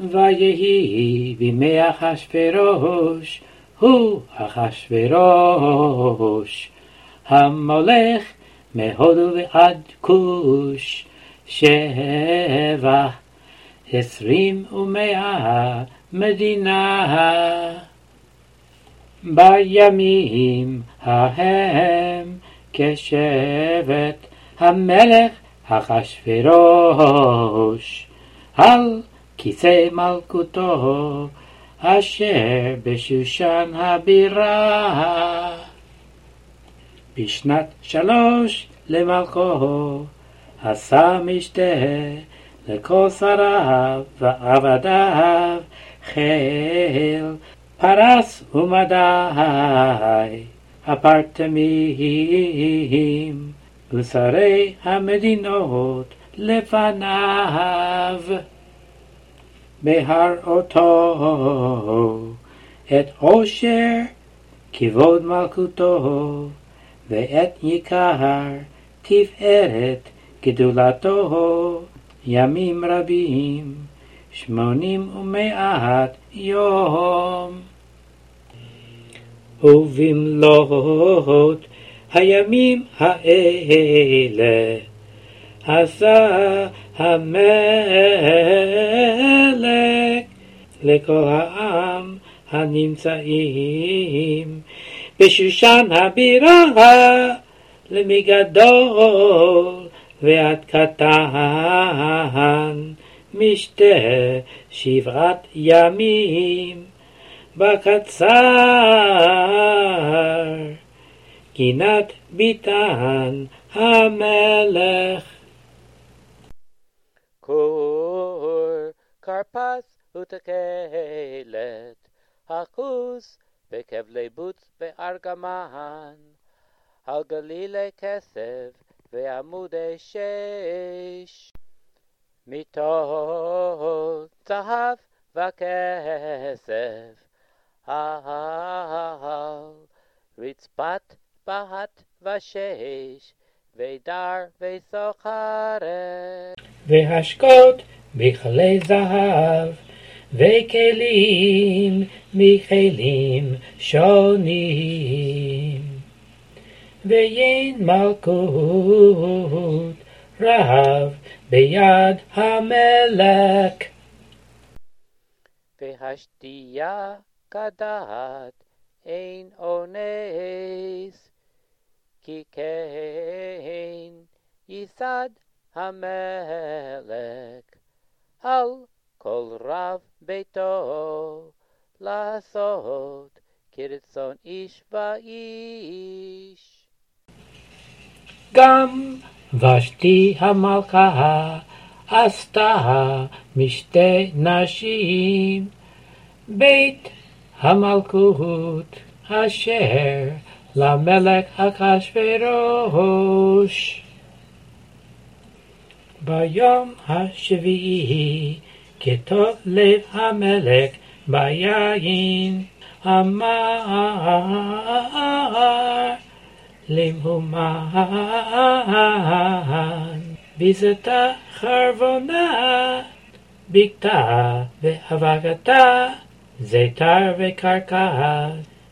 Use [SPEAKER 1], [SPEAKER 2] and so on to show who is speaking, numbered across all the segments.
[SPEAKER 1] ויהי בימי אחשורוש, הוא אחשורוש, המולך מהודו ועד כוש, שבע עשרים ומאה מדינה. בימים ההם כשבט המלך אחשורוש על כיסא מלכותו אשר בשושן הבירה. בשנת שלוש למלכו עשה משתה לכל שריו ועבדיו חיל פרס ומדי הפרטמים ושרי המדינות לפניו. בהראותו את עושר כבוד מלכותו ואת יקר תפארת גדולתו. ימים רבים שמונים ומעט יום. ובמלאת הימים האלה עשה המלך לכל העם הנמצאים. בשושן הבירה למגדול ועד קטן משתה שבעת ימים. בקצר גינת ביתן המלך.
[SPEAKER 2] כור כרפס ותקלת, אחוז בכבלי בוץ וארגמן, על גלילי כסף ועמודי שש, מיטות זהב וכסף, על רצפת בהת ושש, ודר וסוחרת.
[SPEAKER 1] והשקות בכלי זהב, וכלים מכלים שונים. ויין מלכות רב ביד המלך.
[SPEAKER 2] והשתייה כדת אין אונס, כי כן ייסד המלך על כל רב ביתו לעשות כרצון איש ואיש.
[SPEAKER 1] גם ושתי המלכה עשתה משתי נשים בית המלכות אשר למלך אחשורוש. ביום השביעי כטוב לב המלך ביין. אמר למהומן ביזתה חרבונה בקתה והבגתה זיתר וקרקע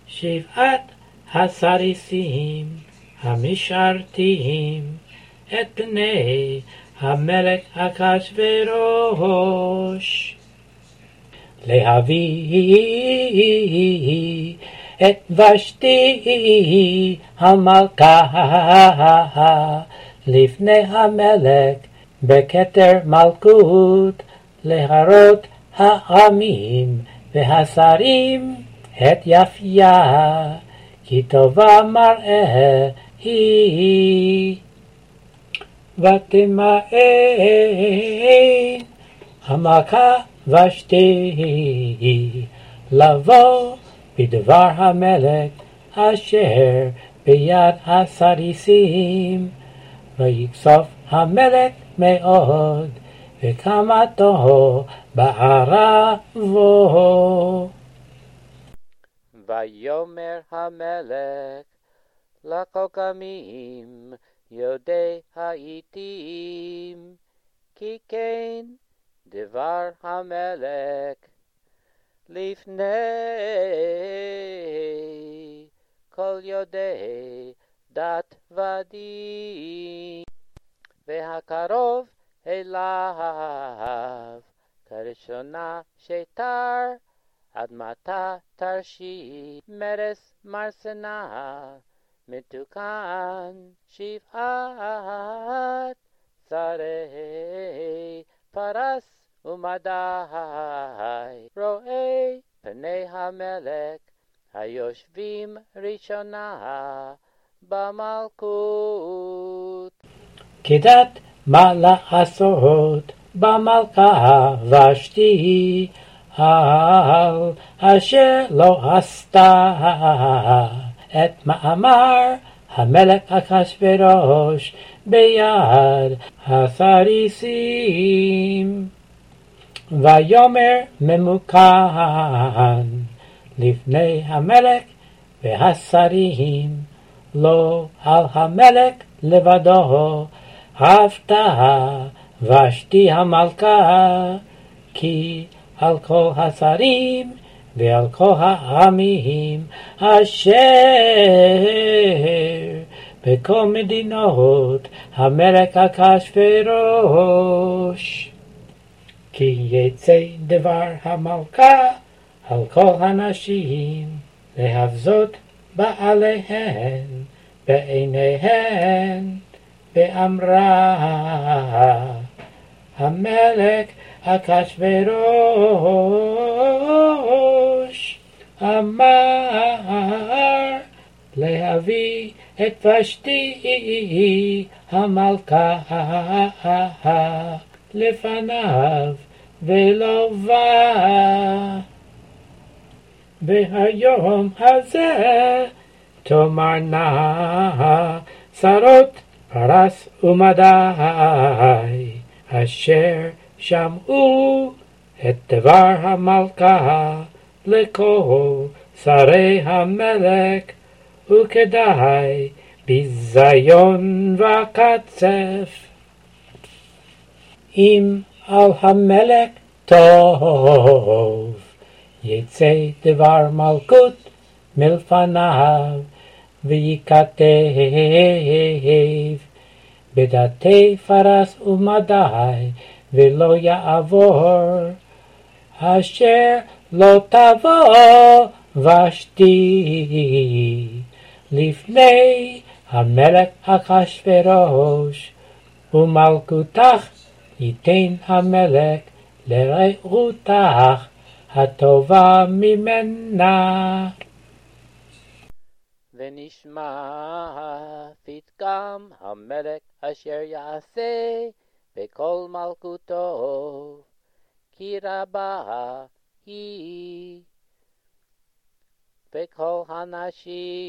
[SPEAKER 1] שבעת הסריסים המשרתים את בני המלך אחשורוש להביא את ושתי המלכה לפני המלך בכתר מלכות להראות העמים והשרים את יפייה כי טובה מראה היא ותמאן המכה ושתי לבוא בדבר המלך אשר ביד הסריסים ויקסוף המלך מאוד וקמתו בערבו.
[SPEAKER 2] ויאמר המלך לחכמים יודעי העתים כי כן דבר המלך לפני כל יודעי דת ודין והקרוב אליו כראשונה שתר עד מתה תרשי מרס מרסנה מתוקן שבעת שרי פרס ומדי רואה פני המלך היושבים ראשונה במלכות.
[SPEAKER 1] כדת מה לעשות במלכה ושתי על אשר לא עשתה את מאמר המלך אחשורוש ביד הסריסים. ויאמר ממוכן לפני המלך והשרים, לא על המלך לבדו, הפתעה ושתי המלכה, כי על כל השרים ועל כל העמים אשר בכל מדינות המלך אחשורוש. כי יצא דבר המלכה על כל הנשים להבזות בעליהן בעיניהן ואמרה המלך אחשורוש אמר להביא את ושתי המלכה לפניו ולא בא. והיום הזה תאמרנה שרות פרס ומדי אשר שמעו את דבר המלכה לכל שרי המלך וכדאי ביזיון וקצף. אם על המלך טוב יצא דבר מלכות מלפניו וייכתב בדתי פרס ומדי ולא יעבור אשר לא תבוא ושתי לפני המלך אחשורוש ומלכותך ייתן המלך לרעותך הטובה ממנה.
[SPEAKER 2] ונשמע פתגם המלך אשר יעשה בכל מלכותו, כי רבה היא וכל הנשים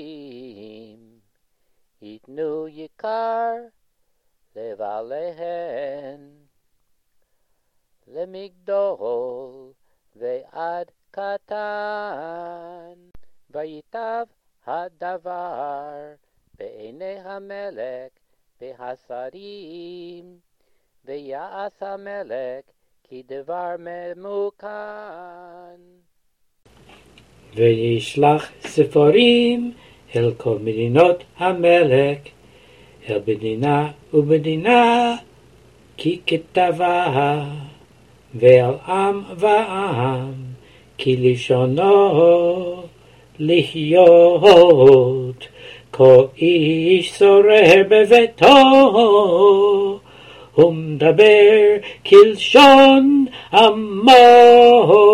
[SPEAKER 2] ייתנו יקר לבעליהן, למגדול ועד קטן. ויטב הדבר בעיני המלך והשרים, ויעש המלך כדבר ממוכן.
[SPEAKER 1] וישלח ספורים אל כל מדינות המלך, אל מדינה ומדינה, כי כתבה, ואל עם ועם, כי לשונו להיות, כל איש שורר בביתו, Umdaber Kilshon Amo.